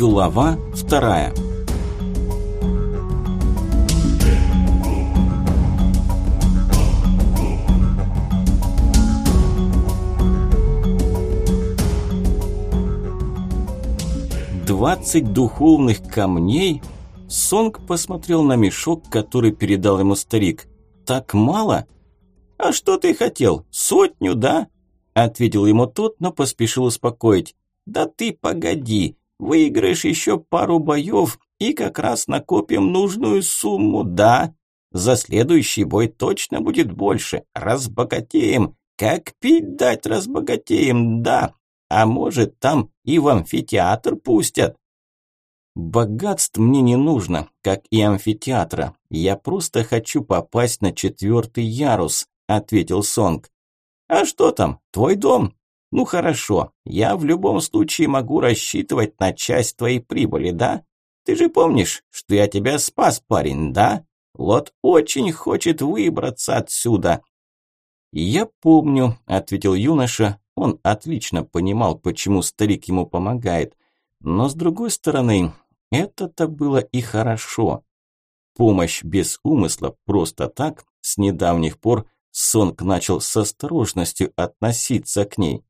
Глава вторая. Двадцать духовных камней? Сонг посмотрел на мешок, который передал ему старик. Так мало? А что ты хотел? Сотню, да? Ответил ему тот, но поспешил успокоить. Да ты погоди, выиграешь еще пару боев и как раз накопим нужную сумму, да? За следующий бой точно будет больше. Разбогатеем. Как пить дать разбогатеем, да? А может, там и в амфитеатр пустят? Богатств мне не нужно, как и амфитеатра. Я просто хочу попасть на четвертый ярус, ответил Сонг. А что там, твой дом? Ну хорошо, я в любом случае могу рассчитывать на часть твоей прибыли, да? Ты же помнишь, что я тебя спас, парень, да? Лот очень хочет выбраться отсюда. Я помню, ответил юноша. Он отлично понимал, почему старик ему помогает. Но с другой стороны, это-то было и хорошо. Помощь без умысла просто так, с недавних пор Сонг начал с осторожностью относиться к ней.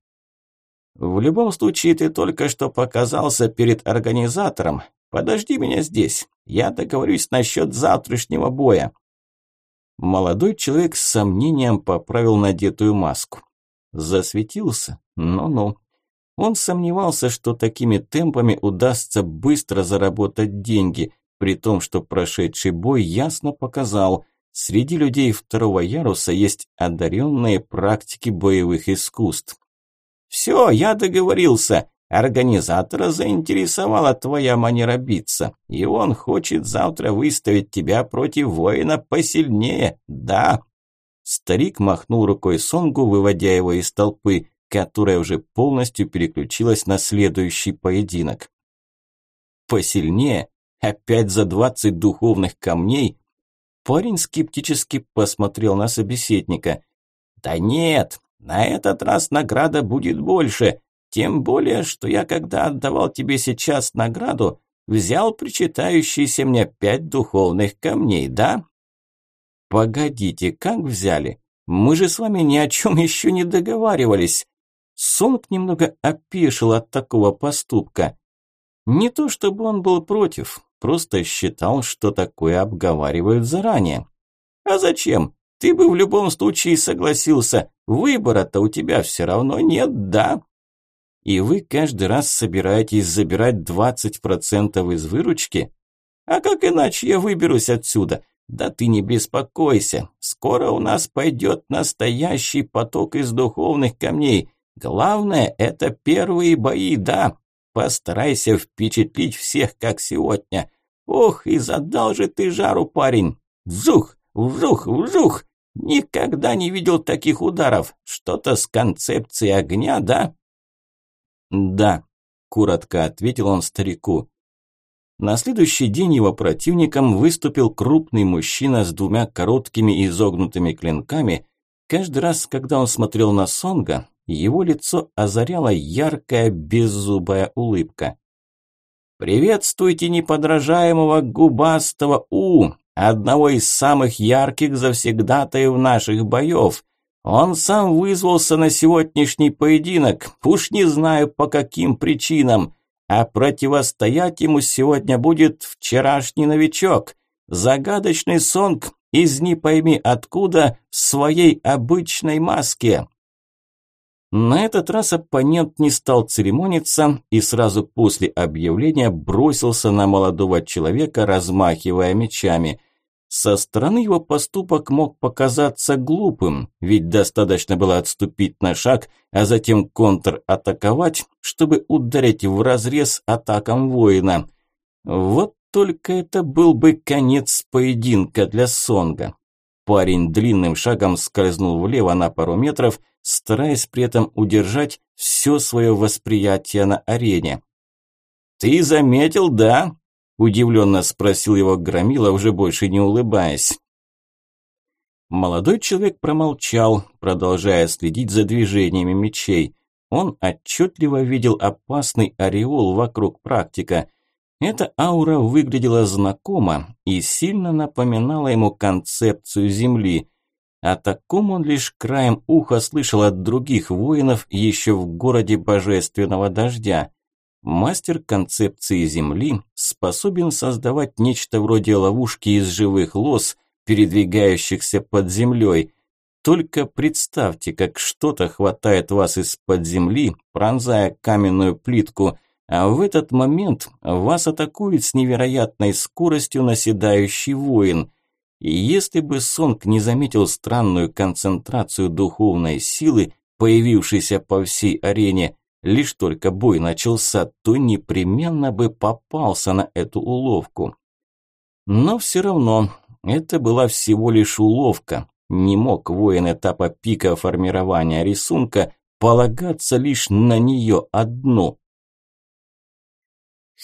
В любом случае, ты только что показался перед организатором. Подожди меня здесь. Я договорюсь насчет завтрашнего боя. Молодой человек с сомнением поправил надетую маску. Засветился? Ну-ну. Он сомневался, что такими темпами удастся быстро заработать деньги, при том, что прошедший бой ясно показал, среди людей второго яруса есть одаренные практики боевых искусств. «Все, я договорился. Организатора заинтересовала твоя манера биться, и он хочет завтра выставить тебя против воина посильнее, да». Старик махнул рукой Сонгу, выводя его из толпы, которая уже полностью переключилась на следующий поединок. «Посильнее? Опять за двадцать духовных камней?» Парень скептически посмотрел на собеседника. «Да нет, на этот раз награда будет больше, тем более, что я, когда отдавал тебе сейчас награду, взял причитающиеся мне пять духовных камней, да? Погодите, как взяли? Мы же с вами ни о чем еще не договаривались. Сонг немного опешил от такого поступка. Не то чтобы он был против, просто считал, что такое обговаривают заранее. А зачем? Ты бы в любом случае согласился. Выбора-то у тебя все равно нет, да? И вы каждый раз собираетесь забирать 20% из выручки? А как иначе я выберусь отсюда? Да ты не беспокойся. Скоро у нас пойдет настоящий поток из духовных камней. Главное – это первые бои, да. Постарайся впечатлить всех, как сегодня. Ох, и задал же ты жару, парень. Вжух, вжух, вжух. Никогда не видел таких ударов. Что-то с концепцией огня, да? Да, коротко ответил он старику. На следующий день его противником выступил крупный мужчина с двумя короткими изогнутыми клинками. Каждый раз, когда он смотрел на Сонга, его лицо озаряла яркая беззубая улыбка. «Приветствуйте неподражаемого губастого У! Одного из самых ярких завсегдатаев наших боев. Он сам вызвался на сегодняшний поединок, уж не знаю по каким причинам, а противостоять ему сегодня будет вчерашний новичок, загадочный сонг из не пойми откуда в своей обычной маске. На этот раз оппонент не стал церемониться и сразу после объявления бросился на молодого человека, размахивая мечами. Со стороны его поступок мог показаться глупым, ведь достаточно было отступить на шаг, а затем контратаковать, чтобы ударить в разрез атакам воина. Вот только это был бы конец поединка для Сонга. Парень длинным шагом скользнул влево на пару метров, стараясь при этом удержать все свое восприятие на арене. «Ты заметил, да?» Удивленно спросил его Громила, уже больше не улыбаясь. Молодой человек промолчал, продолжая следить за движениями мечей. Он отчетливо видел опасный ореол вокруг практика. Эта аура выглядела знакомо и сильно напоминала ему концепцию Земли. О таком он лишь краем уха слышал от других воинов еще в городе Божественного Дождя. Мастер концепции Земли способен создавать нечто вроде ловушки из живых лос, передвигающихся под землей. Только представьте, как что-то хватает вас из-под земли, пронзая каменную плитку, а в этот момент вас атакует с невероятной скоростью наседающий воин. И если бы Сонг не заметил странную концентрацию духовной силы, появившейся по всей арене, лишь только бой начался, то непременно бы попался на эту уловку. Но все равно, это была всего лишь уловка. Не мог воин этапа пика формирования рисунка полагаться лишь на нее одну.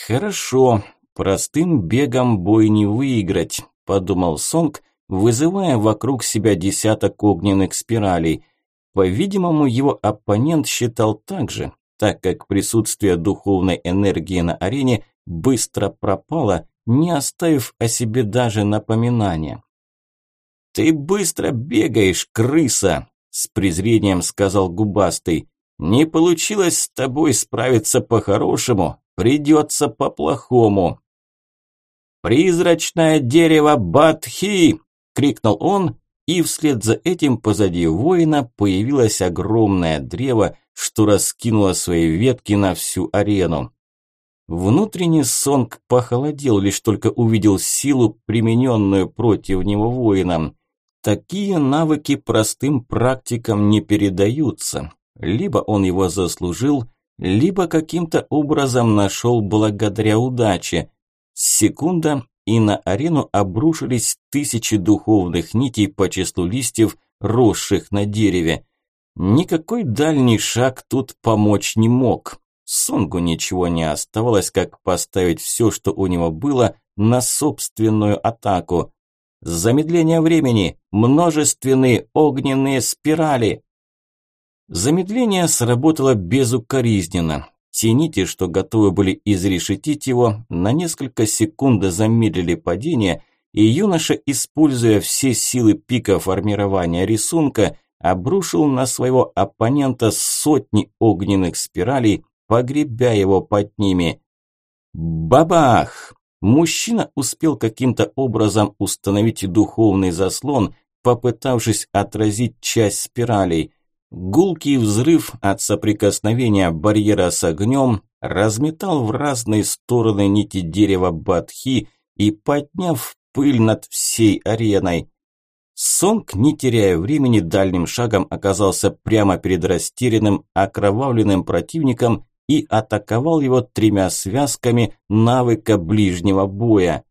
«Хорошо, простым бегом бой не выиграть», – подумал Сонг, вызывая вокруг себя десяток огненных спиралей. По-видимому, его оппонент считал так же, так как присутствие духовной энергии на арене быстро пропало, не оставив о себе даже напоминания. «Ты быстро бегаешь, крыса!» – с презрением сказал губастый. «Не получилось с тобой справиться по-хорошему, придется по-плохому». «Призрачное дерево Батхи!» – крикнул он, и вслед за этим позади воина появилось огромное древо, что раскинуло свои ветки на всю арену. Внутренний Сонг похолодел, лишь только увидел силу, примененную против него воином. Такие навыки простым практикам не передаются. Либо он его заслужил, либо каким-то образом нашел благодаря удаче. Секунда, и на арену обрушились тысячи духовных нитей по числу листьев, росших на дереве. Никакой дальний шаг тут помочь не мог. Сонгу ничего не оставалось, как поставить все, что у него было, на собственную атаку. Замедление времени, множественные огненные спирали. Замедление сработало безукоризненно. Те нити, что готовы были изрешетить его, на несколько секунд замедлили падение, и юноша, используя все силы пика формирования рисунка, обрушил на своего оппонента сотни огненных спиралей, погребя его под ними. Бабах! Мужчина успел каким-то образом установить духовный заслон, попытавшись отразить часть спиралей. Гулкий взрыв от соприкосновения барьера с огнем разметал в разные стороны нити дерева Бадхи и подняв пыль над всей ареной. Сонг, не теряя времени, дальним шагом оказался прямо перед растерянным, окровавленным противником и атаковал его тремя связками навыка ближнего боя.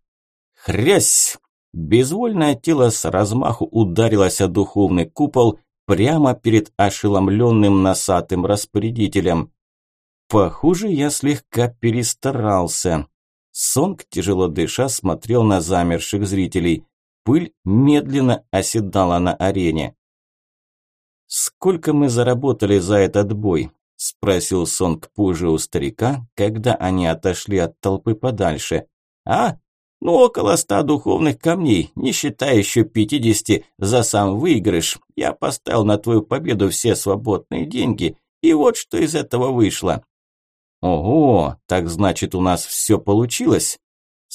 Хрясь! Безвольное тело с размаху ударилось о духовный купол прямо перед ошеломленным носатым распорядителем. Похоже, я слегка перестарался. Сонг, тяжело дыша, смотрел на замерших зрителей. Пыль медленно оседала на арене. «Сколько мы заработали за этот бой?» – спросил Сонг позже у старика, когда они отошли от толпы подальше. «А? Ну, около ста духовных камней, не считая еще пятидесяти за сам выигрыш. Я поставил на твою победу все свободные деньги, и вот что из этого вышло». «Ого, так значит у нас все получилось?»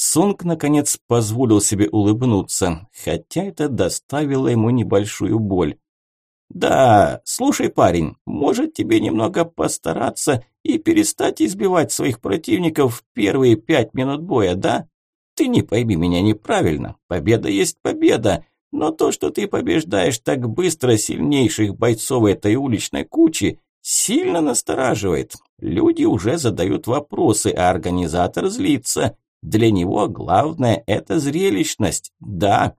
Сонг, наконец, позволил себе улыбнуться, хотя это доставило ему небольшую боль. «Да, слушай, парень, может тебе немного постараться и перестать избивать своих противников в первые пять минут боя, да? Ты не пойми меня неправильно, победа есть победа, но то, что ты побеждаешь так быстро сильнейших бойцов этой уличной кучи, сильно настораживает. Люди уже задают вопросы, а организатор злится. Для него главное – это зрелищность, да.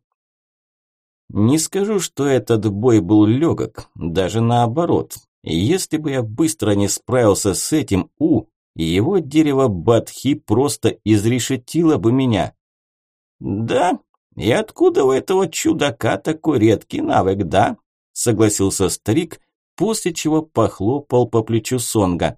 Не скажу, что этот бой был легок, даже наоборот. Если бы я быстро не справился с этим У, его дерево Бадхи просто изрешетило бы меня. Да, и откуда у этого чудака такой редкий навык, да? Согласился старик, после чего похлопал по плечу Сонга.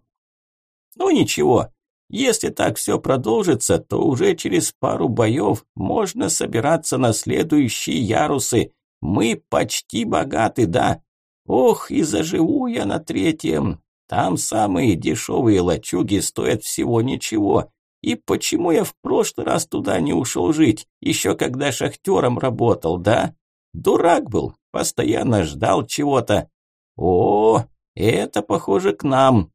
Ну ничего, Если так все продолжится, то уже через пару боев можно собираться на следующие ярусы. Мы почти богаты, да? Ох, и заживу я на третьем. Там самые дешевые лачуги стоят всего ничего. И почему я в прошлый раз туда не ушел жить, еще когда шахтером работал, да? Дурак был, постоянно ждал чего-то. О, это похоже к нам.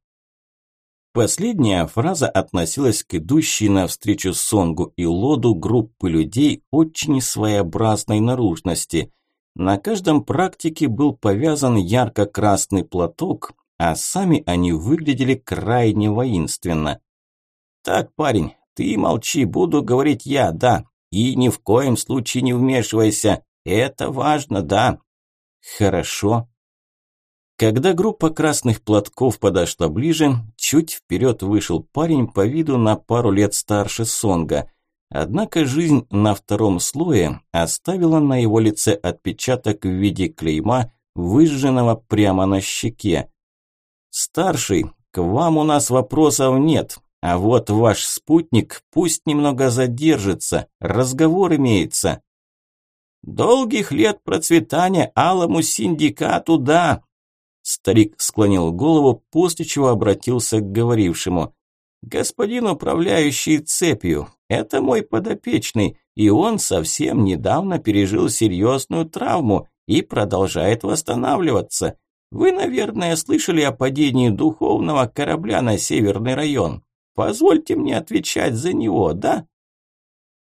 Последняя фраза относилась к идущей навстречу Сонгу и Лоду группы людей очень своеобразной наружности. На каждом практике был повязан ярко-красный платок, а сами они выглядели крайне воинственно. «Так, парень, ты молчи, буду говорить я, да, и ни в коем случае не вмешивайся, это важно, да». «Хорошо», когда группа красных платков подошла ближе, чуть вперед вышел парень по виду на пару лет старше Сонга. Однако жизнь на втором слое оставила на его лице отпечаток в виде клейма, выжженного прямо на щеке. «Старший, к вам у нас вопросов нет, а вот ваш спутник пусть немного задержится, разговор имеется». «Долгих лет процветания алому синдикату, да!» Старик склонил голову, после чего обратился к говорившему. «Господин управляющий цепью, это мой подопечный, и он совсем недавно пережил серьезную травму и продолжает восстанавливаться. Вы, наверное, слышали о падении духовного корабля на Северный район. Позвольте мне отвечать за него, да?»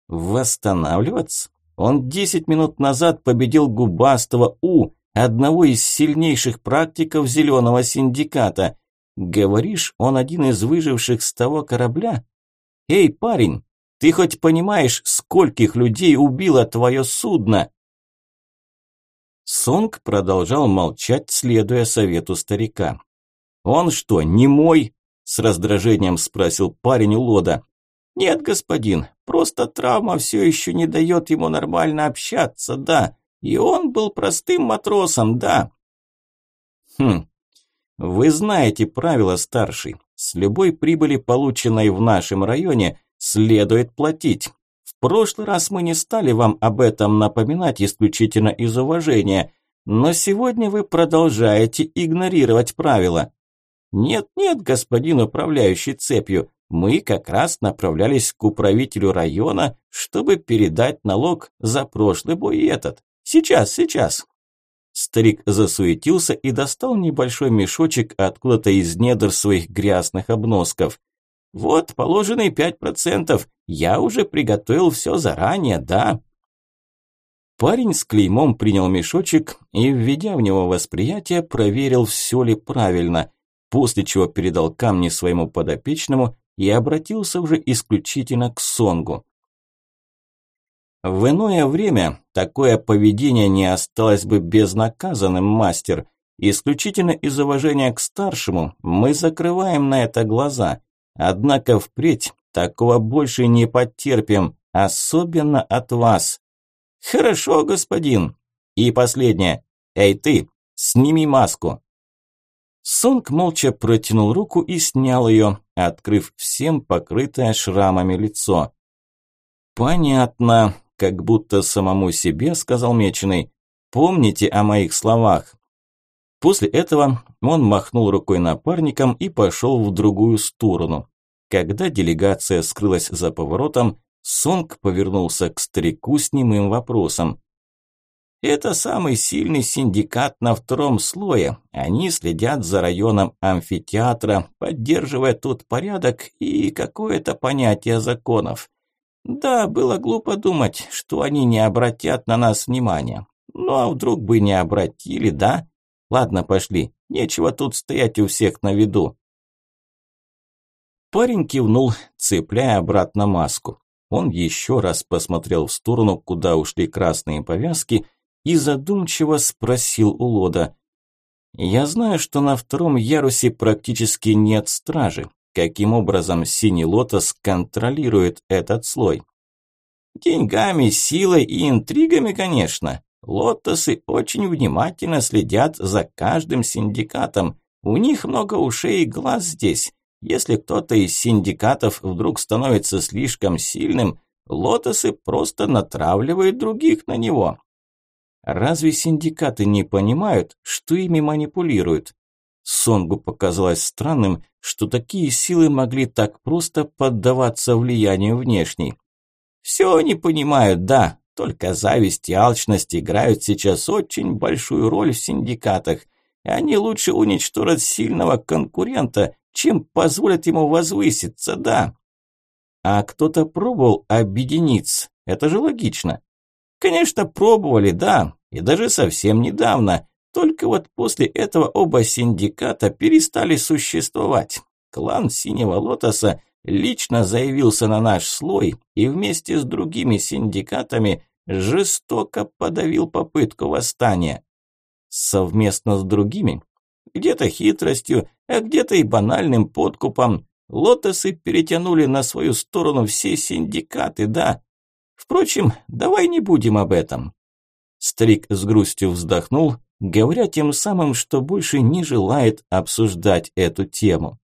«Восстанавливаться? Он десять минут назад победил губастого У, одного из сильнейших практиков зеленого синдиката. Говоришь, он один из выживших с того корабля? Эй, парень, ты хоть понимаешь, скольких людей убило твое судно?» Сонг продолжал молчать, следуя совету старика. «Он что, не мой?» – с раздражением спросил парень у Лода. «Нет, господин, просто травма все еще не дает ему нормально общаться, да. И он был простым матросом, да. Хм, вы знаете правила, старший. С любой прибыли, полученной в нашем районе, следует платить. В прошлый раз мы не стали вам об этом напоминать исключительно из уважения, но сегодня вы продолжаете игнорировать правила. Нет-нет, господин управляющий цепью, мы как раз направлялись к управителю района, чтобы передать налог за прошлый бой этот. Сейчас, сейчас!» Старик засуетился и достал небольшой мешочек откуда-то из недр своих грязных обносков. «Вот, положенные пять процентов. Я уже приготовил все заранее, да?» Парень с клеймом принял мешочек и, введя в него восприятие, проверил, все ли правильно, после чего передал камни своему подопечному и обратился уже исключительно к Сонгу. В иное время такое поведение не осталось бы безнаказанным, мастер. Исключительно из уважения к старшему мы закрываем на это глаза. Однако впредь такого больше не потерпим, особенно от вас. Хорошо, господин. И последнее. Эй ты, сними маску. Сонг молча протянул руку и снял ее, открыв всем покрытое шрамами лицо. Понятно как будто самому себе сказал Меченый, «Помните о моих словах». После этого он махнул рукой напарником и пошел в другую сторону. Когда делегация скрылась за поворотом, Сонг повернулся к старику с немым вопросом. «Это самый сильный синдикат на втором слое. Они следят за районом амфитеатра, поддерживая тут порядок и какое-то понятие законов. Да, было глупо думать, что они не обратят на нас внимания. Ну а вдруг бы не обратили, да? Ладно, пошли. Нечего тут стоять у всех на виду. Парень кивнул, цепляя обратно маску. Он еще раз посмотрел в сторону, куда ушли красные повязки, и задумчиво спросил у Лода. «Я знаю, что на втором ярусе практически нет стражи. Каким образом Синий Лотос контролирует этот слой? Деньгами, силой и интригами, конечно. Лотосы очень внимательно следят за каждым синдикатом. У них много ушей и глаз здесь. Если кто-то из синдикатов вдруг становится слишком сильным, лотосы просто натравливают других на него. Разве синдикаты не понимают, что ими манипулируют? Сонгу показалось странным, что такие силы могли так просто поддаваться влиянию внешней. Все они понимают, да, только зависть и алчность играют сейчас очень большую роль в синдикатах, и они лучше уничтожат сильного конкурента, чем позволят ему возвыситься, да. А кто-то пробовал объединиться, это же логично. Конечно, пробовали, да, и даже совсем недавно, только вот после этого оба синдиката перестали существовать. Клан Синего Лотоса лично заявился на наш слой и вместе с другими синдикатами жестоко подавил попытку восстания. Совместно с другими, где-то хитростью, а где-то и банальным подкупом, лотосы перетянули на свою сторону все синдикаты, да. Впрочем, давай не будем об этом. Старик с грустью вздохнул, говоря тем самым, что больше не желает обсуждать эту тему.